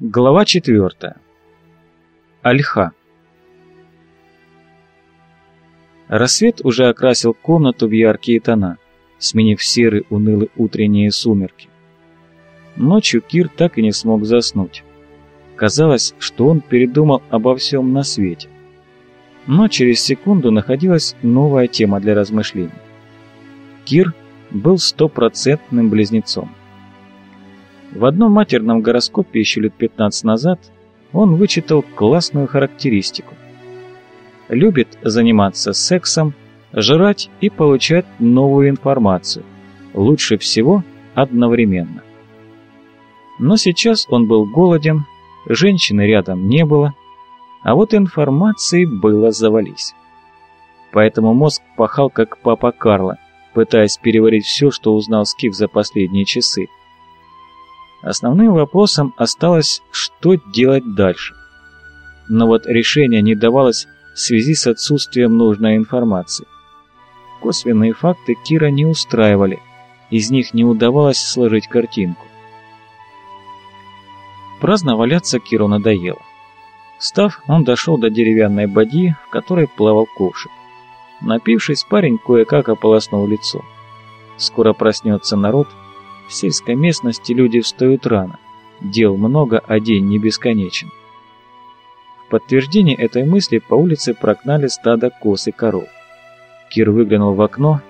Глава четвертая. Альха. Рассвет уже окрасил комнату в яркие тона, сменив серые унылые утренние сумерки. Ночью Кир так и не смог заснуть. Казалось, что он передумал обо всем на свете. Но через секунду находилась новая тема для размышлений. Кир был стопроцентным близнецом. В одном матерном гороскопе еще лет 15 назад он вычитал классную характеристику. Любит заниматься сексом, жрать и получать новую информацию. Лучше всего одновременно. Но сейчас он был голоден, женщины рядом не было, а вот информации было завались. Поэтому мозг пахал как папа Карло, пытаясь переварить все, что узнал Скиф за последние часы. Основным вопросом осталось, что делать дальше. Но вот решение не давалось в связи с отсутствием нужной информации. Косвенные факты Кира не устраивали, из них не удавалось сложить картинку. Праздно валяться Киру надоело. Встав, он дошел до деревянной бадьи, в которой плавал ковшик. Напившись, парень кое-как ополоснул лицо. Скоро проснется народ, в сельской местности люди встают рано. Дел много, а день не бесконечен. В подтверждение этой мысли по улице прогнали стадо коз и коров. Кир выглянул в окно.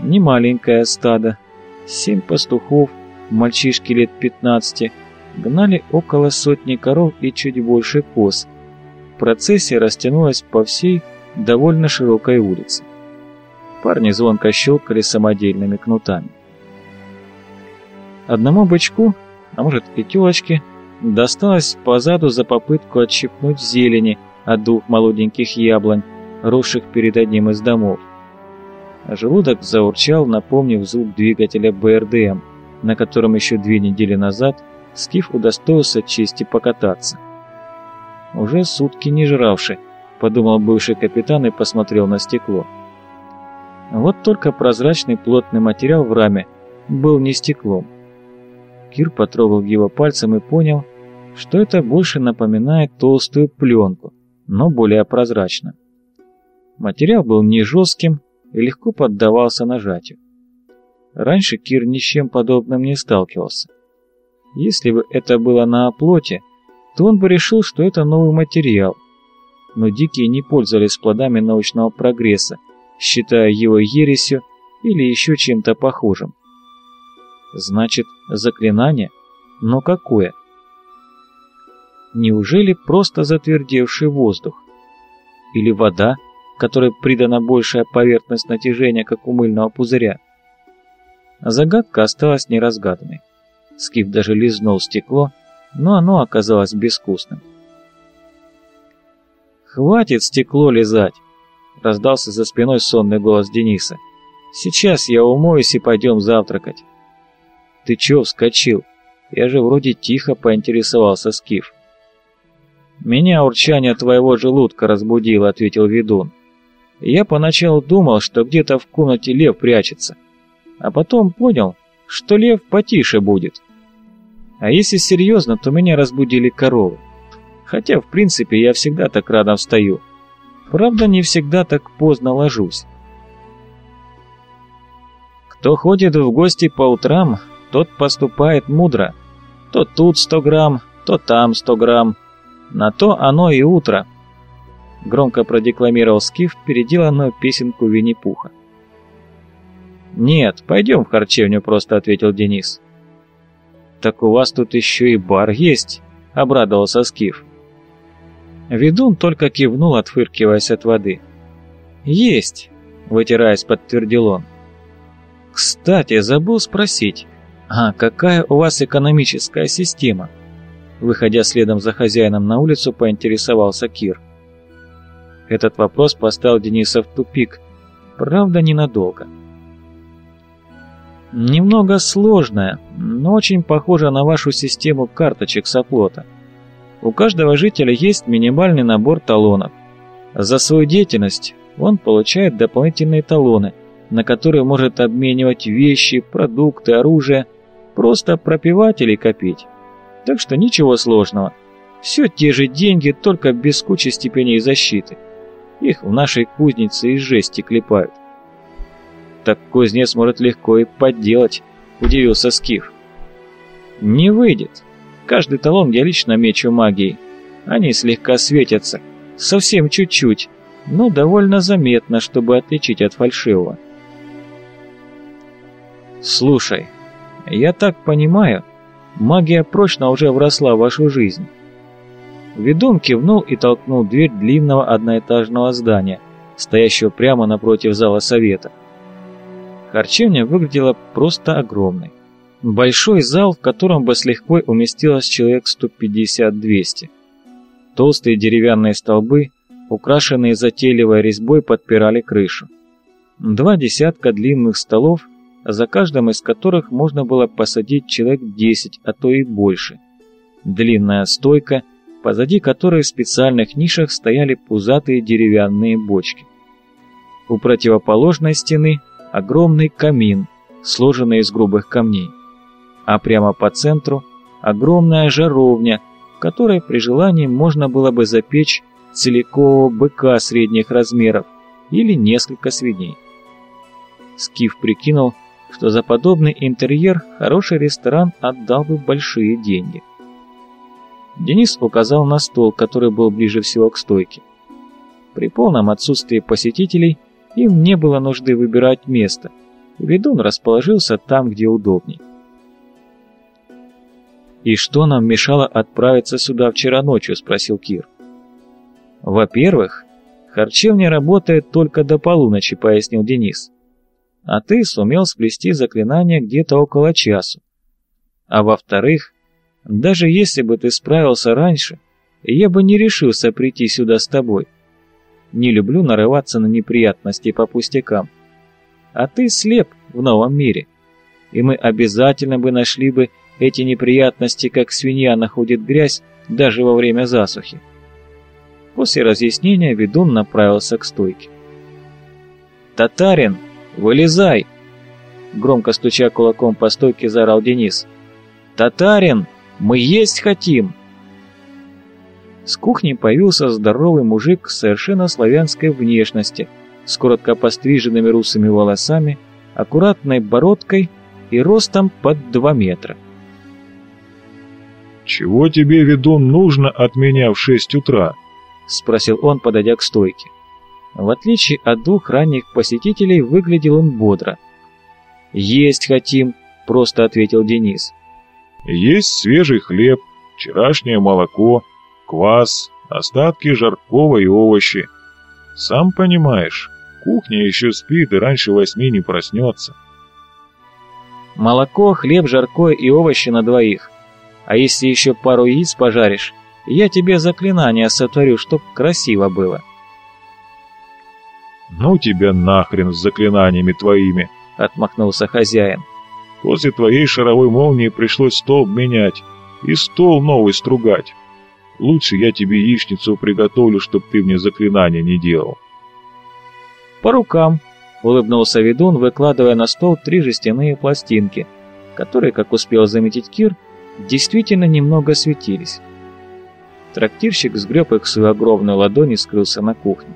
Немаленькое стадо. Семь пастухов, мальчишки лет пятнадцати, гнали около сотни коров и чуть больше коз. Процессия растянулась по всей довольно широкой улице. Парни звонко щелкали самодельными кнутами. Одному бычку, а может и тёлочке, досталось позаду за попытку отщипнуть зелени от двух молоденьких яблонь, росших перед одним из домов. Желудок заурчал, напомнив звук двигателя БРДМ, на котором еще две недели назад Скиф удостоился чести покататься. «Уже сутки не жравший», — подумал бывший капитан и посмотрел на стекло. Вот только прозрачный плотный материал в раме был не стеклом, Кир потрогал его пальцем и понял, что это больше напоминает толстую пленку, но более прозрачно. Материал был не жестким и легко поддавался нажатию. Раньше Кир ни с чем подобным не сталкивался. Если бы это было на оплоте, то он бы решил, что это новый материал. Но дикие не пользовались плодами научного прогресса, считая его ересью или еще чем-то похожим. Значит, заклинание? Но какое? Неужели просто затвердевший воздух? Или вода, которой придана большая поверхность натяжения, как у мыльного пузыря? Загадка осталась неразгаданной. Скиф даже лизнул стекло, но оно оказалось безвкусным. «Хватит стекло лизать!» — раздался за спиной сонный голос Дениса. «Сейчас я умоюсь и пойдем завтракать». «Ты чё вскочил? Я же вроде тихо поинтересовался Скиф». «Меня урчание твоего желудка разбудило», — ответил ведун. «Я поначалу думал, что где-то в комнате лев прячется, а потом понял, что лев потише будет. А если серьезно, то меня разбудили коровы. Хотя, в принципе, я всегда так рано встаю. Правда, не всегда так поздно ложусь. Кто ходит в гости по утрам, тот поступает мудро. То тут сто грамм, то там сто грамм. На то оно и утро. Громко продекламировал Скиф переделанную песенку Винни-Пуха. «Нет, пойдем в харчевню», — просто ответил Денис. «Так у вас тут еще и бар есть», — обрадовался Скиф. Ведун только кивнул, отфыркиваясь от воды. «Есть», — вытираясь, подтвердил он. «Кстати, забыл спросить, «А какая у вас экономическая система?» Выходя следом за хозяином на улицу, поинтересовался Кир. Этот вопрос поставил Дениса в тупик, правда ненадолго. Немного сложная, но очень похожа на вашу систему карточек с оплота. У каждого жителя есть минимальный набор талонов. За свою деятельность он получает дополнительные талоны, на которые может обменивать вещи, продукты, оружие – Просто пропивать или копить. Так что ничего сложного. Все те же деньги, только без кучи степеней защиты. Их в нашей кузнице из жести клепают. Так кузнец может легко и подделать, удивился Скиф. Не выйдет. Каждый талон я лично мечу магией. Они слегка светятся, совсем чуть-чуть, но довольно заметно, чтобы отличить от фальшивого. Слушай, я так понимаю, магия прочно уже вросла в вашу жизнь. Ведун кивнул и толкнул дверь длинного одноэтажного здания, стоящего прямо напротив зала совета. Харчевня выглядела просто огромной. Большой зал, в котором бы с легкой уместилось человек 150-200. Толстые деревянные столбы, украшенные затейливой резьбой, подпирали крышу. Два десятка длинных столов, за каждым из которых можно было посадить человек 10, а то и больше. Длинная стойка – позади которой в специальных нишах стояли пузатые деревянные бочки. У противоположной стены огромный камин, сложенный из грубых камней, а прямо по центру огромная жаровня, в которой при желании можно было бы запечь целикового быка средних размеров или несколько свиней. Скиф прикинул, что за подобный интерьер хороший ресторан отдал бы большие деньги. Денис указал на стол, который был ближе всего к стойке. При полном отсутствии посетителей им не было нужды выбирать место. Ведун расположился там, где удобней. «И что нам мешало отправиться сюда вчера ночью?» – спросил Кир. «Во-первых, харчевня работает только до полуночи», – пояснил Денис. «А ты сумел сплести заклинание где-то около часу. А во-вторых, даже если бы ты справился раньше, я бы не решился прийти сюда с тобой. Не люблю нарываться на неприятности по пустякам. А ты слеп в новом мире, и мы обязательно бы нашли бы эти неприятности, как свинья находит грязь даже во время засухи. После разъяснения ведун направился к стойке. «Татарин, вылезай!» Громко стуча кулаком по стойке, заорал Денис. «Татарин!» Мы есть хотим!» С кухни появился здоровый мужик совершенно славянской внешности, с коротко постриженными русыми волосами, аккуратной бородкой и ростом под два метра. «Чего тебе, ведун, нужно от меня в шесть утра?» — спросил он, подойдя к стойке. В отличие от двух ранних посетителей, выглядел он бодро. «Есть хотим», — просто ответил Денис. Есть свежий хлеб, вчерашнее молоко, квас, остатки жаркого и овощи. Сам понимаешь, кухня еще спит и раньше восьми не проснется. Молоко, хлеб, жаркое и овощи на двоих. А если еще пару яиц пожаришь, я тебе заклинание сотворю, чтоб красиво было. «Ну тебя нахрен с заклинаниями твоими!» — отмахнулся хозяин. После твоей шаровой молнии пришлось стол менять и стол новый стругать. Лучше я тебе яичницу приготовлю, чтоб ты мне заклинания не делал. По рукам, улыбнулся ведун, выкладывая на стол три жестяные пластинки, которые, как успел заметить Кир, действительно немного светились. Трактирщик сгреб их в свою огромную ладонь и скрылся на кухне.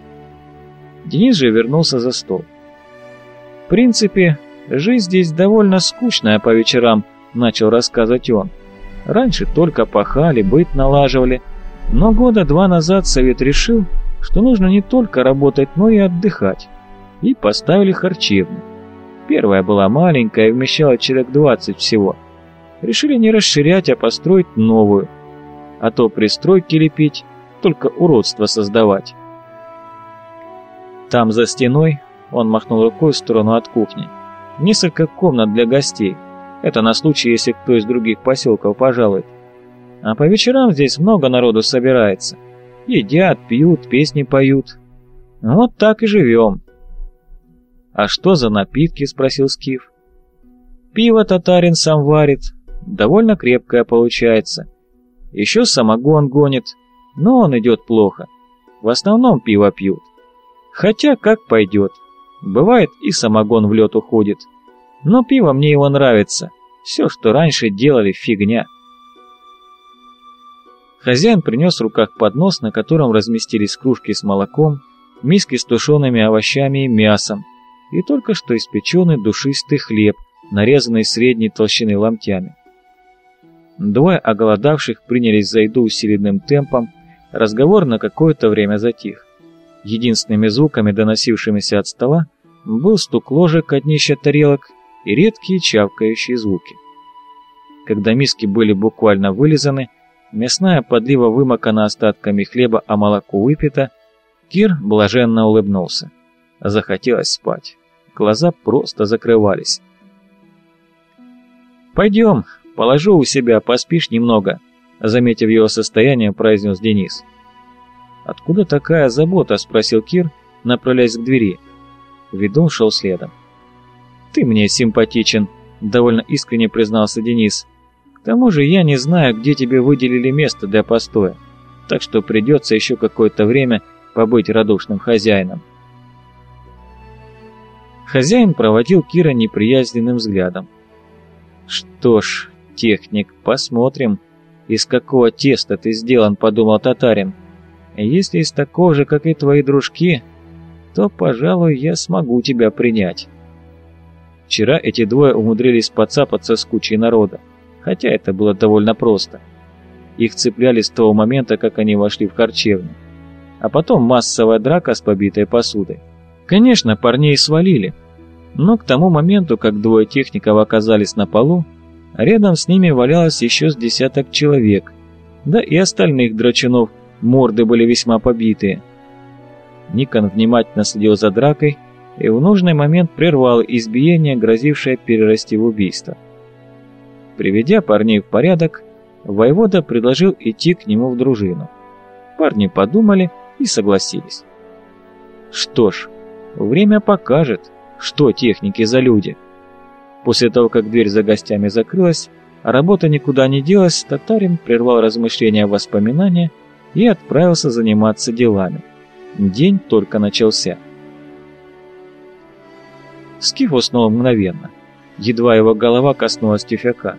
Денис же вернулся за стол. В принципе, Жизнь здесь довольно скучная по вечерам, начал рассказывать он. Раньше только пахали, быт налаживали, но года два назад совет решил, что нужно не только работать, но и отдыхать. И поставили харчевню. Первая была маленькая и вмещала человек 20 всего. Решили не расширять, а построить новую. А то пристройки лепить, только уродство создавать. Там за стеной, он махнул рукой в сторону от кухни, Несколько комнат для гостей. Это на случай, если кто из других поселков пожалует. А по вечерам здесь много народу собирается. Едят, пьют, песни поют. Вот так и живем. «А что за напитки?» — спросил Скиф. «Пиво татарин сам варит. Довольно крепкое получается. Еще самогон гонит, но он идет плохо. В основном пиво пьют. Хотя как пойдет. Бывает и самогон в лед уходит. Но пиво мне его нравится. Все, что раньше делали, фигня. Хозяин принес в руках поднос, на котором разместились кружки с молоком, миски с тушеными овощами и мясом, и только что испеченный душистый хлеб, нарезанный средней толщины ломтями. Двое оголодавших принялись за еду усиленным темпом, разговор на какое-то время затих. Единственными звуками, доносившимися от стола, был стук ложек от днища тарелок и редкие чавкающие звуки. Когда миски были буквально вылизаны, Мясная подлива вымокана остатками хлеба, а молоко выпито. Кир блаженно улыбнулся. Захотелось спать. Глаза просто закрывались. «Пойдем, положу у себя, поспишь немного», заметив его состояние, произнес Денис. «Откуда такая забота?» – спросил Кир, направляясь к двери. Ведун шел следом. «Ты мне симпатичен», – довольно искренне признался Денис. К тому же я не знаю, где тебе выделили место для постоя, так что придется еще какое-то время побыть радушным хозяином. Хозяин проводил Кира неприязненным взглядом. «Что ж, техник, посмотрим, из какого теста ты сделан», — подумал татарин. «Если из такого же, как и твои дружки, то, пожалуй, я смогу тебя принять». Вчера эти двое умудрились подцапаться с кучей народа хотя это было довольно просто. Их цепляли с того момента, как они вошли в харчевню. А потом массовая драка с побитой посудой. Конечно, парней свалили, но к тому моменту, как двое техников оказались на полу, рядом с ними валялось еще с десяток человек, да и остальных драчунов морды были весьма побитые. Никон внимательно следил за дракой и в нужный момент прервал избиение, грозившее перерасти в убийство. Приведя парней в порядок, воевода предложил идти к нему в дружину. Парни подумали и согласились. Что ж, время покажет, что техники за люди. После того, как дверь за гостями закрылась, а работа никуда не делась, татарин прервал размышления воспоминания и отправился заниматься делами. День только начался. Скиф уснул мгновенно – едва его голова коснулась тюфяка.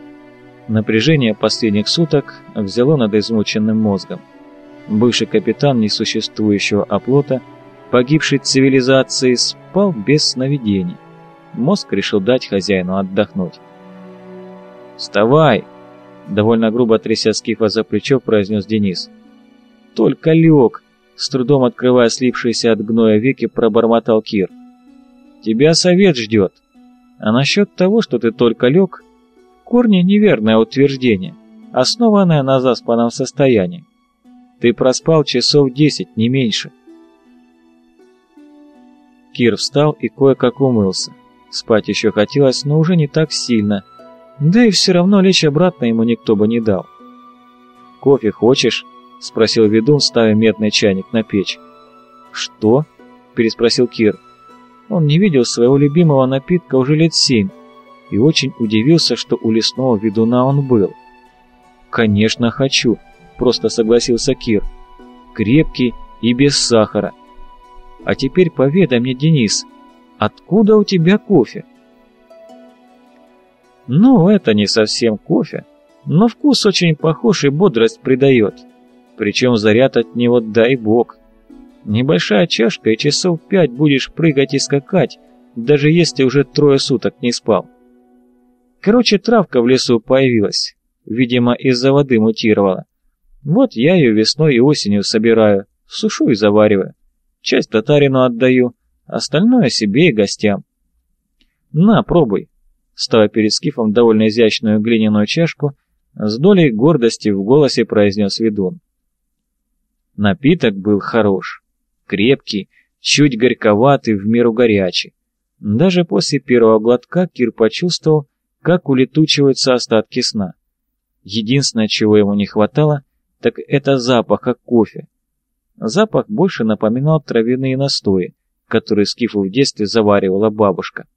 Напряжение последних суток взяло над измученным мозгом. Бывший капитан несуществующего оплота, погибший цивилизации, спал без сновидений. Мозг решил дать хозяину отдохнуть. «Вставай!» — довольно грубо тряся Скифа за плечо, произнес Денис. «Только лег!» — с трудом открывая слипшиеся от гноя веки, пробормотал Кир. «Тебя совет ждет!» А насчет того, что ты только лег, в корне неверное утверждение, основанное на заспанном состоянии. Ты проспал часов десять, не меньше. Кир встал и кое-как умылся. Спать еще хотелось, но уже не так сильно. Да и все равно лечь обратно ему никто бы не дал. «Кофе хочешь?» — спросил ведун, ставя медный чайник на печь. «Что?» — переспросил Кир. Он не видел своего любимого напитка уже лет семь и очень удивился, что у лесного ведуна он был. «Конечно хочу», — просто согласился Кир. «Крепкий и без сахара. А теперь поведай мне, Денис, откуда у тебя кофе?» «Ну, это не совсем кофе, но вкус очень похож и бодрость придает. Причем заряд от него дай бог». Небольшая чашка, и часов пять будешь прыгать и скакать, даже если уже трое суток не спал. Короче, травка в лесу появилась. Видимо, из-за воды мутировала. Вот я ее весной и осенью собираю, сушу и завариваю. Часть татарину отдаю, остальное себе и гостям. На, пробуй. Ставя перед скифом довольно изящную глиняную чашку, с долей гордости в голосе произнес ведун. Напиток был хорош крепкий, чуть горьковатый, в меру горячий. Даже после первого глотка Кир почувствовал, как улетучиваются остатки сна. Единственное, чего ему не хватало, так это запаха кофе. Запах больше напоминал травяные настои, которые Скифу в детстве заваривала бабушка.